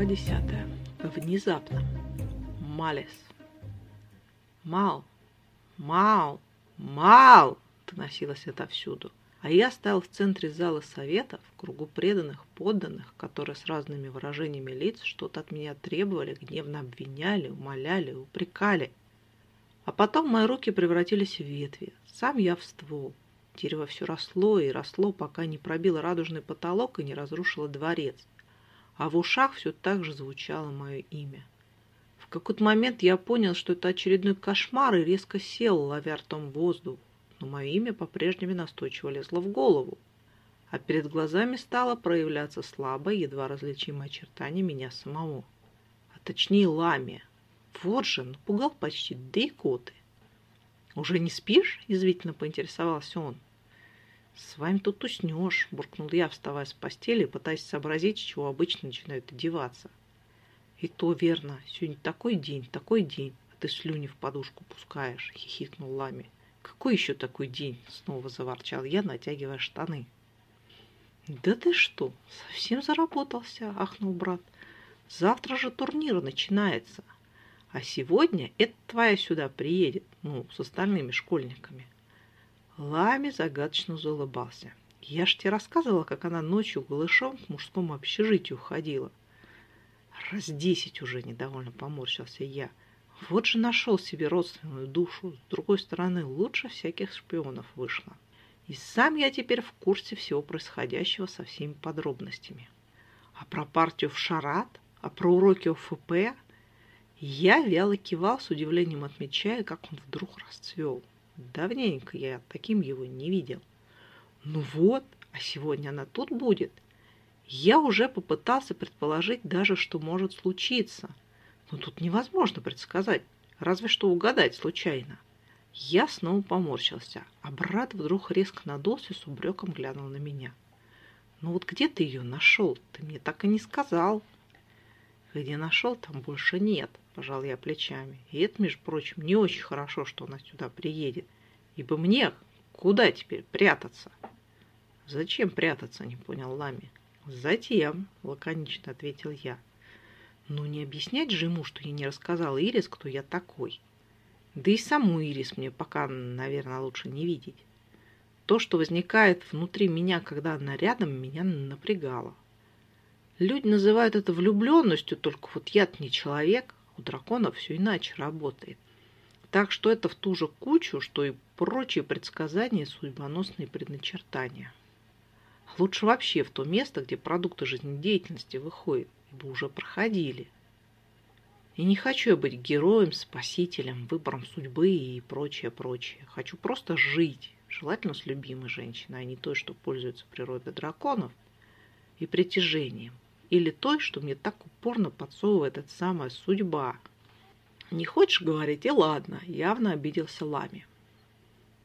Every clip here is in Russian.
Глава десятая. Внезапно. Малес. Мал, мал, мал, доносилось отовсюду. А я стоял в центре зала совета, в кругу преданных подданных, которые с разными выражениями лиц что-то от меня требовали, гневно обвиняли, умоляли, упрекали. А потом мои руки превратились в ветви, сам я в ствол. Дерево все росло и росло, пока не пробило радужный потолок и не разрушило дворец. А в ушах все так же звучало мое имя. В какой-то момент я понял, что это очередной кошмар, и резко сел, ловя ртом воздух но мое имя по-прежнему настойчиво лезло в голову, а перед глазами стало проявляться слабое, едва различимое очертание меня самого, а точнее ламия. Вот же, напугал почти, да и коты. «Уже не спишь?» – язвительно поинтересовался он. «С вами тут уснешь», – буркнул я, вставая с постели, пытаясь сообразить, с чего обычно начинают одеваться. «И то верно. Сегодня такой день, такой день, а ты слюни в подушку пускаешь», – хихикнул Лами. «Какой еще такой день?» — снова заворчал я, натягивая штаны. «Да ты что, совсем заработался?» — ахнул брат. «Завтра же турнир начинается. А сегодня это твоя сюда приедет, ну, с остальными школьниками». Лами загадочно заулыбался. «Я ж тебе рассказывала, как она ночью голышом к мужскому общежитию ходила». «Раз десять уже недовольно поморщился я. Вот же нашел себе родственную душу. С другой стороны, лучше всяких шпионов вышло. И сам я теперь в курсе всего происходящего со всеми подробностями. А про партию в шарат, а про уроки ОФП я вяло кивал, с удивлением отмечая, как он вдруг расцвел. Давненько я таким его не видел. Ну вот, а сегодня она тут будет. Я уже попытался предположить даже, что может случиться – но тут невозможно предсказать, разве что угадать случайно. Я снова поморщился, а брат вдруг резко надулся с убреком глянул на меня. «Ну вот где ты ее нашел? Ты мне так и не сказал». «Где нашел, там больше нет», – пожал я плечами. «И это, между прочим, не очень хорошо, что она сюда приедет. Ибо мне куда теперь прятаться?» «Зачем прятаться?» – не понял Лами. «Затем», – лаконично ответил я. Но не объяснять же ему, что я не рассказала Ирис, кто я такой. Да и саму Ирис мне пока, наверное, лучше не видеть. То, что возникает внутри меня, когда она рядом, меня напрягало. Люди называют это влюбленностью, только вот я не человек, у драконов все иначе работает. Так что это в ту же кучу, что и прочие предсказания судьбоносные предначертания. Лучше вообще в то место, где продукты жизнедеятельности выходят ибо уже проходили. И не хочу я быть героем, спасителем, выбором судьбы и прочее, прочее. Хочу просто жить, желательно с любимой женщиной, а не той, что пользуется природой драконов и притяжением, или той, что мне так упорно подсовывает эта самая судьба. Не хочешь говорить, и ладно, явно обиделся Лами.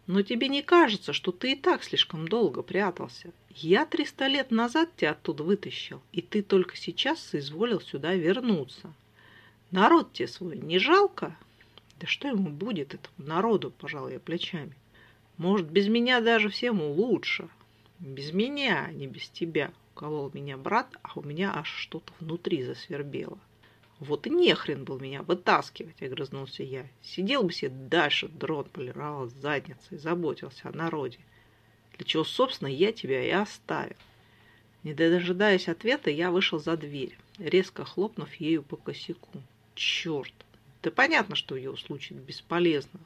Но тебе не кажется, что ты и так слишком долго прятался? Я триста лет назад тебя оттуда вытащил, и ты только сейчас соизволил сюда вернуться. Народ тебе свой не жалко? Да что ему будет, этому народу, пожал я плечами. Может, без меня даже всем лучше. Без меня, а не без тебя, уколол меня брат, а у меня аж что-то внутри засвербело. Вот и нехрен был меня вытаскивать, огрызнулся я. Сидел бы себе дальше, дрон полировал задницей, заботился о народе. Для чего, собственно, я тебя и оставил. Не дожидаясь ответа, я вышел за дверь, резко хлопнув ею по косяку. Черт! Да понятно, что в его случае бесполезно.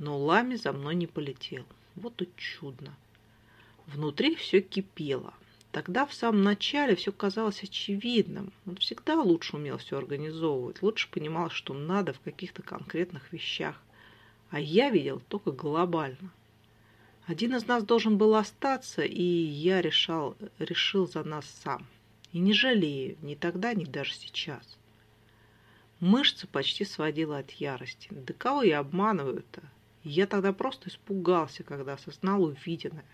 Но Лами за мной не полетел. Вот и чудно. Внутри все кипело. Тогда в самом начале все казалось очевидным. Он всегда лучше умел все организовывать, лучше понимал, что надо в каких-то конкретных вещах. А я видел только глобально. Один из нас должен был остаться, и я решал, решил за нас сам. И не жалею, ни тогда, ни даже сейчас. Мышцы почти сводила от ярости. Да кого я обманываю-то? Я тогда просто испугался, когда осознал увиденное.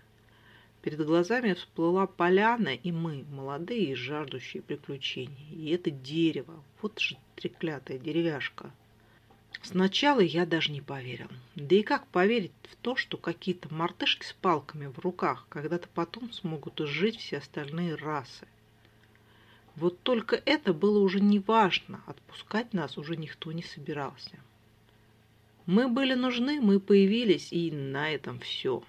Перед глазами всплыла поляна, и мы, молодые и жаждущие приключений. И это дерево, вот же треклятая деревяшка. Сначала я даже не поверил. Да и как поверить в то, что какие-то мартышки с палками в руках когда-то потом смогут изжить все остальные расы? Вот только это было уже не важно, отпускать нас уже никто не собирался. Мы были нужны, мы появились, и на этом все.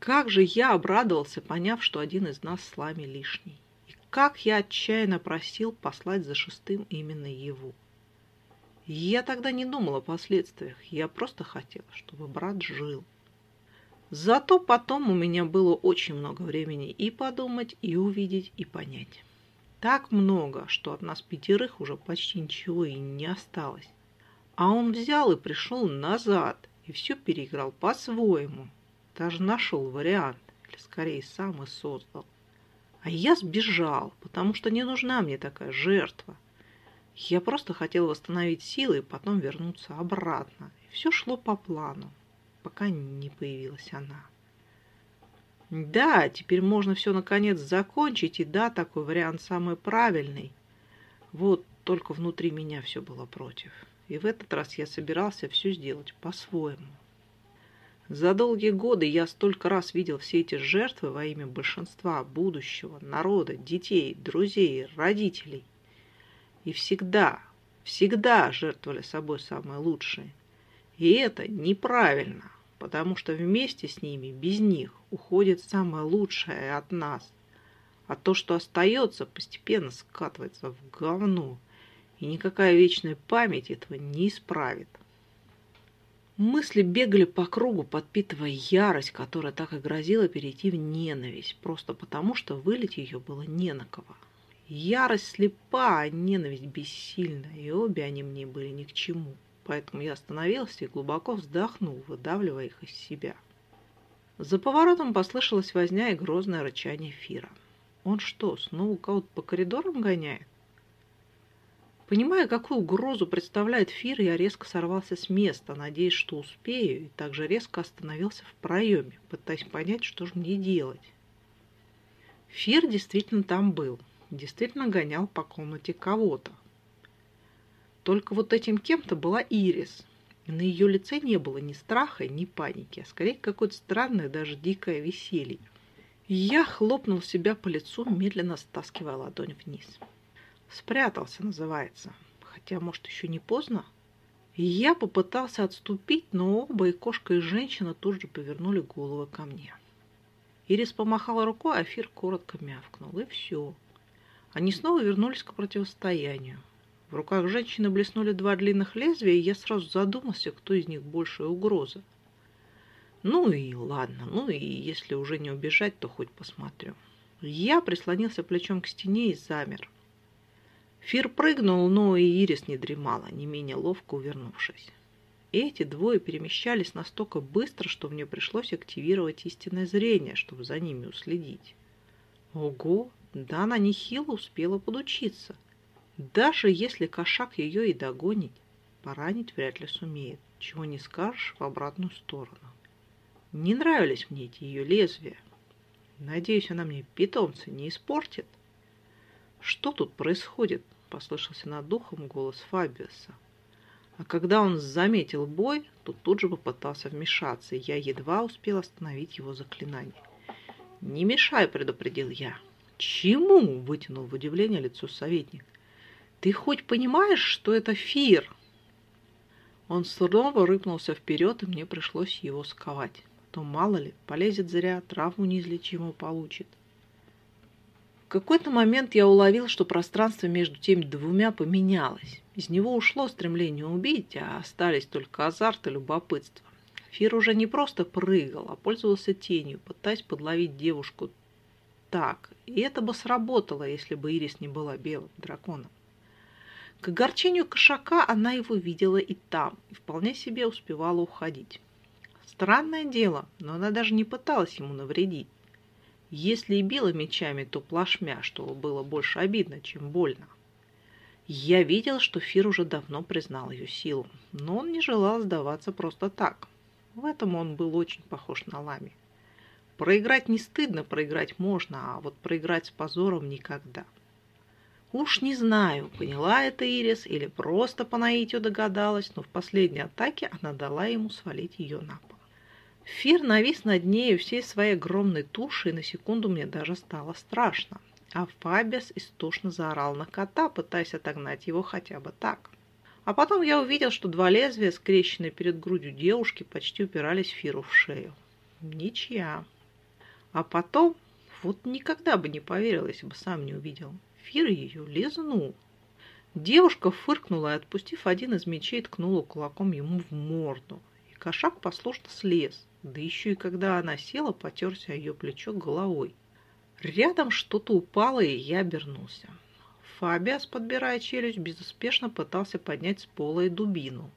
Как же я обрадовался, поняв, что один из нас с Лами лишний. И как я отчаянно просил послать за шестым именно его. Я тогда не думал о последствиях, я просто хотел, чтобы брат жил. Зато потом у меня было очень много времени и подумать, и увидеть, и понять. Так много, что от нас пятерых уже почти ничего и не осталось. А он взял и пришел назад, и все переиграл по-своему. Даже нашел вариант, или скорее сам и создал. А я сбежал, потому что не нужна мне такая жертва. Я просто хотел восстановить силы и потом вернуться обратно. И все шло по плану, пока не появилась она. Да, теперь можно все наконец закончить, и да, такой вариант самый правильный. Вот только внутри меня все было против. И в этот раз я собирался все сделать по-своему. За долгие годы я столько раз видел все эти жертвы во имя большинства, будущего, народа, детей, друзей, родителей. И всегда, всегда жертвовали собой самые лучшие. И это неправильно потому что вместе с ними, без них, уходит самое лучшее от нас. А то, что остается, постепенно скатывается в говно, и никакая вечная память этого не исправит. Мысли бегали по кругу, подпитывая ярость, которая так и грозила перейти в ненависть, просто потому, что вылить ее было не на кого. Ярость слепа, а ненависть бессильна, и обе они мне были ни к чему поэтому я остановился и глубоко вздохнул, выдавливая их из себя. За поворотом послышалась возня и грозное рычание Фира. Он что, снова кого-то по коридорам гоняет? Понимая, какую угрозу представляет Фир, я резко сорвался с места, надеясь, что успею, и также резко остановился в проеме, пытаясь понять, что же мне делать. Фир действительно там был, действительно гонял по комнате кого-то, только вот этим кем-то была Ирис. И на ее лице не было ни страха, ни паники, а скорее какое-то странное, даже дикое веселье. Я хлопнул себя по лицу, медленно стаскивая ладонь вниз. Спрятался, называется. Хотя, может, еще не поздно? Я попытался отступить, но оба, и кошка, и женщина, тут же повернули головы ко мне. Ирис помахала рукой, а Фир коротко мявкнул. И все. Они снова вернулись к противостоянию. В руках женщины блеснули два длинных лезвия, и я сразу задумался, кто из них большая угроза. Ну и ладно, ну и если уже не убежать, то хоть посмотрю. Я прислонился плечом к стене и замер. Фир прыгнул, но и Ирис не дремала, не менее ловко увернувшись. Эти двое перемещались настолько быстро, что мне пришлось активировать истинное зрение, чтобы за ними уследить. Ого, да она нехило успела подучиться – даже если кошак ее и догонит, поранить вряд ли сумеет, чего не скажешь в обратную сторону. Не нравились мне эти ее лезвия. Надеюсь, она мне питомца не испортит. Что тут происходит? Послышался над духом голос Фабиуса. А когда он заметил бой, то тут же попытался вмешаться, и я едва успел остановить его заклинание. «Не мешай», — предупредил я. «Чему?» — вытянул в удивление лицо советник. Ты хоть понимаешь, что это фир? Он снова рыпнулся вперед, и мне пришлось его сковать. То мало ли, полезет зря, травму неизлечимую получит. Какой-то момент я уловил, что пространство между теми двумя поменялось. Из него ушло стремление убить, а остались только азарт и любопытство. Фир уже не просто прыгал, а пользовался тенью, пытаясь подловить девушку так. И это бы сработало, если бы Ирис не была белым драконом. К огорчению кошака она его видела и там, и вполне себе успевала уходить. Странное дело, но она даже не пыталась ему навредить. Если и била мечами, то плашмя, что было больше обидно, чем больно. Я видел, что Фир уже давно признал ее силу, но он не желал сдаваться просто так. В этом он был очень похож на Лами. Проиграть не стыдно, проиграть можно, а вот проиграть с позором никогда. — Уж не знаю, поняла это Ирис или просто по наитию догадалась, но в последней атаке она дала ему свалить ее на пол. Фир навис над нею всей своей огромной тушей, и на секунду мне даже стало страшно. А Фабиас истошно заорал на кота, пытаясь отогнать его хотя бы так. А потом я увидел, что два лезвия, скрещенные перед грудью девушки, почти упирались Фиру в шею. Ничья. А потом, вот никогда бы не поверил, если бы сам не увидел, Фир ее лизнул. Девушка фыркнула и, отпустив один из мечей, ткнула кулаком ему в морду. Кошак послушно слез, да еще и когда она села, потерся ее плечо головой. Рядом что-то упало, и я обернулся. Фабиас, подбирая челюсть, безуспешно пытался поднять с пола и дубину.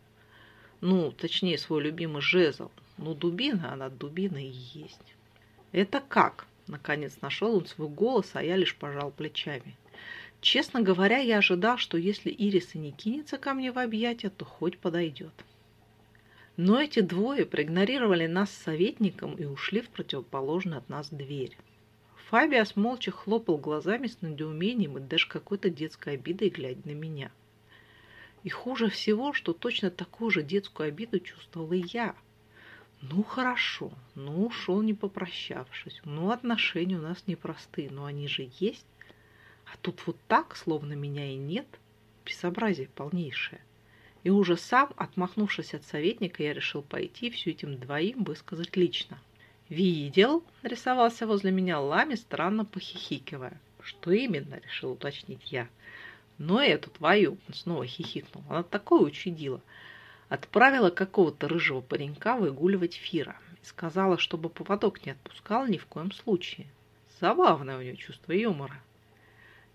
Ну, точнее, свой любимый жезл. Ну, дубина, она дубина и есть. «Это как?» Наконец нашел он свой голос, а я лишь пожал плечами. Честно говоря, я ожидал, что если Ирис и не кинется ко мне в объятия, то хоть подойдет. Но эти двое проигнорировали нас с советником и ушли в противоположную от нас дверь. Фабиас молча хлопал глазами с недоумением и даже какой-то детской обидой, глядя на меня. И хуже всего, что точно такую же детскую обиду чувствовала и я. Ну хорошо, ну ушел не попрощавшись, ну отношения у нас непростые, но они же есть. А тут вот так, словно меня и нет, безобразие полнейшее. И уже сам, отмахнувшись от советника, я решил пойти и все этим двоим высказать лично. «Видел?» – нарисовался возле меня Лами, странно похихикивая. «Что именно?» – решил уточнить я. «Но эту твою!» – он снова хихикнул. «Она такое учудила!» Отправила какого-то рыжего паренька выгуливать Фира и сказала, чтобы поводок не отпускал ни в коем случае. Забавное у нее чувство юмора.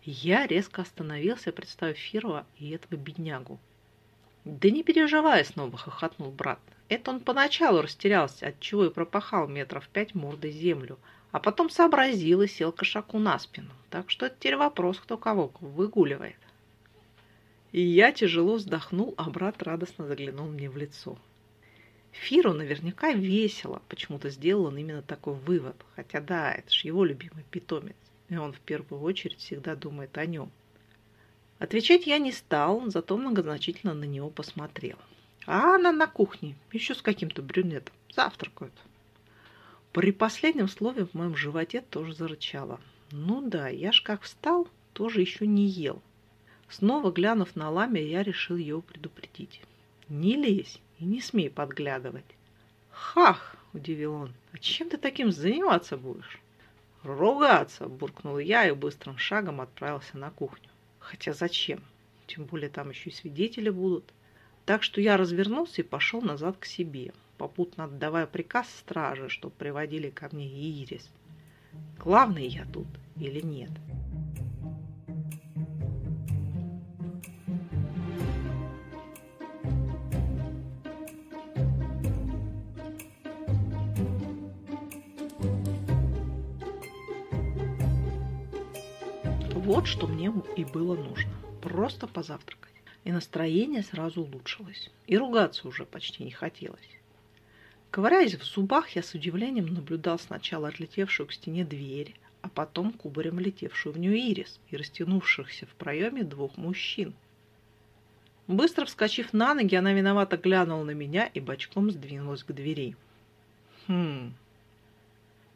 Я резко остановился, представив Фирова и этого беднягу. «Да не переживай!» – снова хохотнул брат. Это он поначалу растерялся, отчего и пропахал метров пять мордой землю, а потом сообразил и сел кошаку на спину. Так что это теперь вопрос, кто кого выгуливает. И я тяжело вздохнул, а брат радостно заглянул мне в лицо. Фиру наверняка весело, почему-то сделал он именно такой вывод. Хотя да, это же его любимый питомец, и он в первую очередь всегда думает о нем. Отвечать я не стал, зато многозначительно на него посмотрел. А она на кухне, еще с каким-то брюнетом, завтракают. При последнем слове в моем животе тоже зарычало. Ну да, я ж как встал, тоже еще не ел. Снова глянув на ламя, я решил ее предупредить. Не лезь и не смей подглядывать. Хах, удивил он, а чем ты таким заниматься будешь? Ругаться, буркнул я и быстрым шагом отправился на кухню. Хотя зачем? Тем более там еще и свидетели будут. Так что я развернулся и пошел назад к себе, попутно отдавая приказ страже, чтобы приводили ко мне Ирис. Главный я тут или нет? Вот что мне и было нужно. Просто позавтракать и настроение сразу улучшилось, и ругаться уже почти не хотелось. Ковыряясь в зубах, я с удивлением наблюдал сначала отлетевшую к стене дверь, а потом кубарем летевшую в нее ирис и растянувшихся в проеме двух мужчин. Быстро вскочив на ноги, она виновато глянула на меня и бочком сдвинулась к двери. Хм,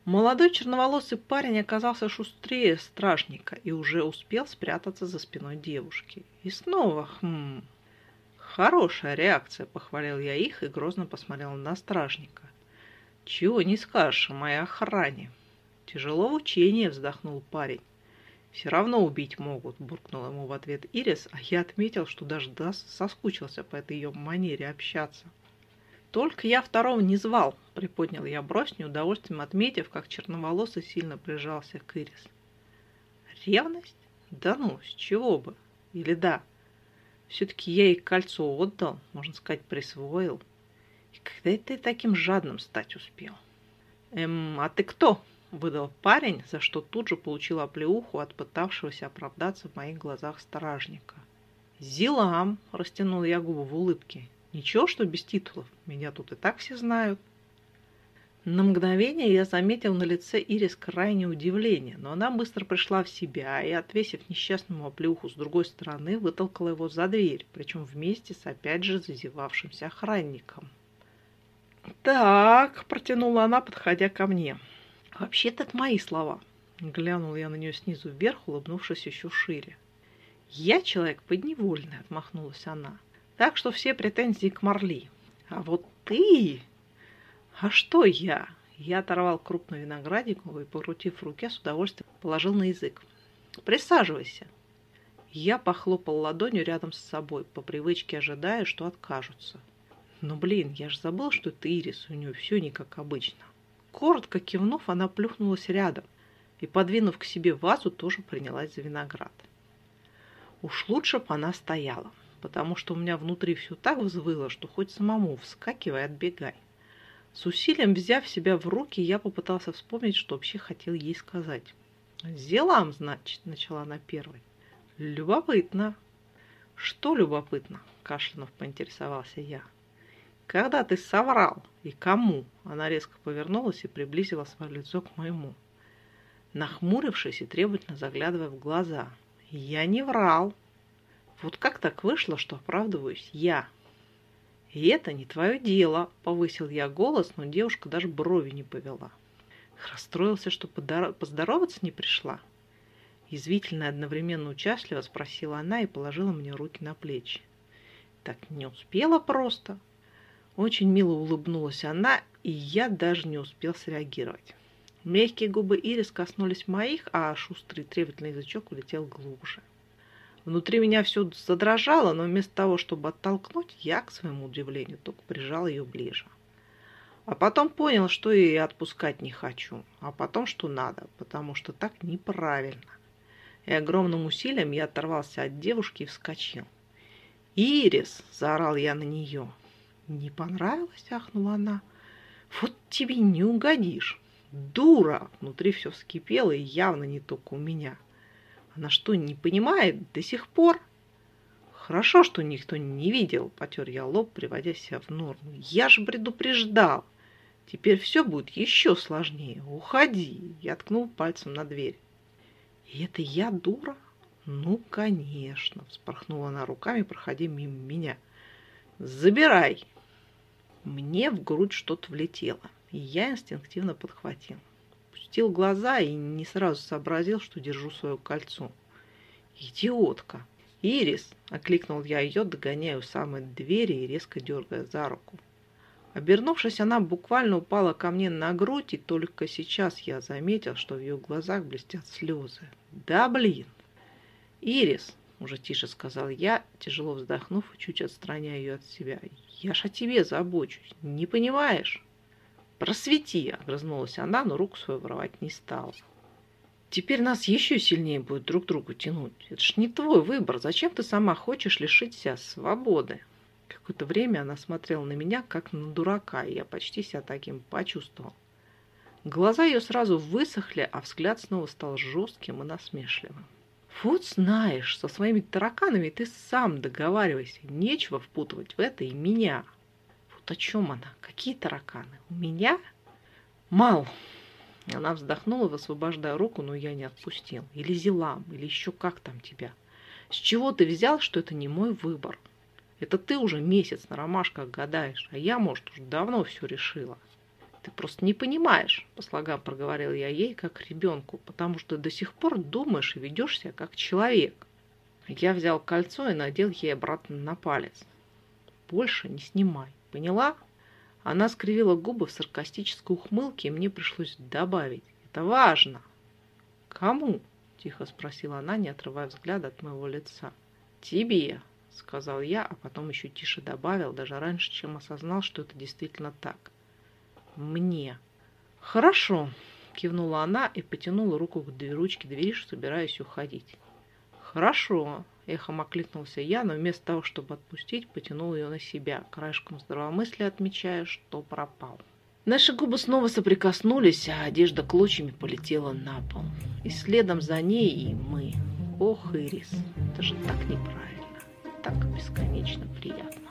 Молодой черноволосый парень оказался шустрее стражника и уже успел спрятаться за спиной девушки. И снова, хм... Хорошая реакция, похвалил я их и грозно посмотрел на стражника. Чего не скажешь о моей охране? Тяжело в учении, вздохнул парень. Все равно убить могут, буркнул ему в ответ Ирис, а я отметил, что даже Дас соскучился по этой ее манере общаться. Только я второго не звал, приподнял я бровь неудовольствием, отметив, как черноволосый сильно прижался к Ирис. Ревность? Да ну, с чего бы? Или да? Все-таки я ей кольцо отдал, можно сказать, присвоил. И когда ты таким жадным стать успел? Эм, а ты кто? Выдал парень, за что тут же получил оплеуху от пытавшегося оправдаться в моих глазах стражника. «Зилам!» – растянул я губы в улыбке. Ничего, что без титулов. Меня тут и так все знают. На мгновение я заметил на лице Ирис крайнее удивление, но она быстро пришла в себя и, отвесив несчастному оплеуху с другой стороны, вытолкала его за дверь, причем вместе с опять же зазевавшимся охранником. «Так», — протянула она, подходя ко мне. «Вообще-то это мои слова. Глянул я на нее снизу вверх, улыбнувшись еще шире. «Я человек подневольный», — отмахнулась она. «Так что все претензии к Марли. А вот ты...» «А что я?» Я оторвал крупную виноградику и, покрутив в руке, с удовольствием положил на язык. «Присаживайся». Я похлопал ладонью рядом с собой, по привычке ожидая, что откажутся. Но, блин, я же забыл, что это Ирис, у нее все не как обычно. Коротко кивнув, она плюхнулась рядом и, подвинув к себе вазу, тоже принялась за виноград. Уж лучше бы она стояла, потому что у меня внутри все так взвыло, что хоть самому вскакивай, отбегай. С усилием взяв себя в руки, я попытался вспомнить, что вообще хотел ей сказать. «Зелам, значит», — начала она первой. «Любопытно». «Что любопытно?» — кашлянув поинтересовался я. «Когда ты соврал? И кому?» Она резко повернулась и приблизила свое лицо к моему. Нахмурившись и требовательно заглядывая в глаза. «Я не врал. Вот как так вышло, что оправдываюсь я?» «И это не твое дело», — повысил я голос, но девушка даже брови не повела. Расстроился, что поздороваться не пришла. Язвительно и одновременно участливо спросила она и положила мне руки на плечи. Так не успела просто. Очень мило улыбнулась она, и я даже не успел среагировать. Мягкие губы Ирис коснулись моих, а шустрый требовательный язычок улетел глубже. Внутри меня все задрожало, но вместо того, чтобы оттолкнуть, я, к своему удивлению, только прижал ее ближе. А потом понял, что и отпускать не хочу, а потом, что надо, потому что так неправильно и огромным усилием я оторвался от девушки и вскочил. «Ирис!» – заорал я на нее. «Не понравилось?» – ахнула она. «Вот тебе не угодишь!» «Дура!» Внутри все вскипело, и явно не только у меня. Она что, не понимает до сих пор? Хорошо, что никто не видел, потер я лоб, приводя себя в норму. Я же предупреждал. Теперь все будет еще сложнее. Уходи. Я ткнул пальцем на дверь. И это я дура? Ну, конечно, вспорхнула она руками, проходя мимо меня. Забирай. Мне в грудь что-то влетело, и я инстинктивно подхватил. Пустил глаза и не сразу сообразил, что держу свое кольцо. Идиотка! Ирис! Окликнул я ее, догоняя у самой двери и резко дергая за руку. Обернувшись, она буквально упала ко мне на грудь, и только сейчас я заметил, что в ее глазах блестят слезы. Да блин! Ирис, уже тише сказал я, тяжело вздохнув и чуть отстраняя ее от себя. Я ж о тебе забочусь, не понимаешь? Просвети, огрызнулась она, но руку свою воровать не стала. Теперь нас еще сильнее будет друг другу тянуть. Это ж не твой выбор. Зачем ты сама хочешь лишить себя свободы? Какое-то время она смотрела на меня, как на дурака, и я почти себя таким почувствовал. Глаза ее сразу высохли, а взгляд снова стал жестким и насмешливым. Вот знаешь, со своими тараканами ты сам договаривайся. Нечего впутывать в это и меня. Вот о чем она? Какие тараканы? У меня? Мал. Она вздохнула, высвобождая руку, но я не отпустил. Или Зилам, или еще как там тебя. С чего ты взял, что это не мой выбор? Это ты уже месяц на ромашках гадаешь, а я, может, уже давно все решила. Ты просто не понимаешь, по слогам проговорил я ей, как ребенку, потому что до сих пор думаешь и ведешь себя как человек. Я взял кольцо и надел ей обратно на палец. Больше не снимай, поняла? Она скривила губы в саркастической ухмылке, и мне пришлось добавить. Это важно. Кому? Тихо спросила она, не отрывая взгляда от моего лица. Тебе, — сказал я, а потом еще тише добавил, даже раньше, чем осознал, что это действительно так. «Мне». «Хорошо», — кивнула она и потянула руку к ручке двери, собираясь уходить. «Хорошо», — эхом окликнулся я, но вместо того, чтобы отпустить, потянул ее на себя, краешком здравомыслия отмечая, что пропал. Наши губы снова соприкоснулись, а одежда клочьями полетела на пол. И следом за ней и мы. Ох, Ирис, это же так неправильно так бесконечно приятно.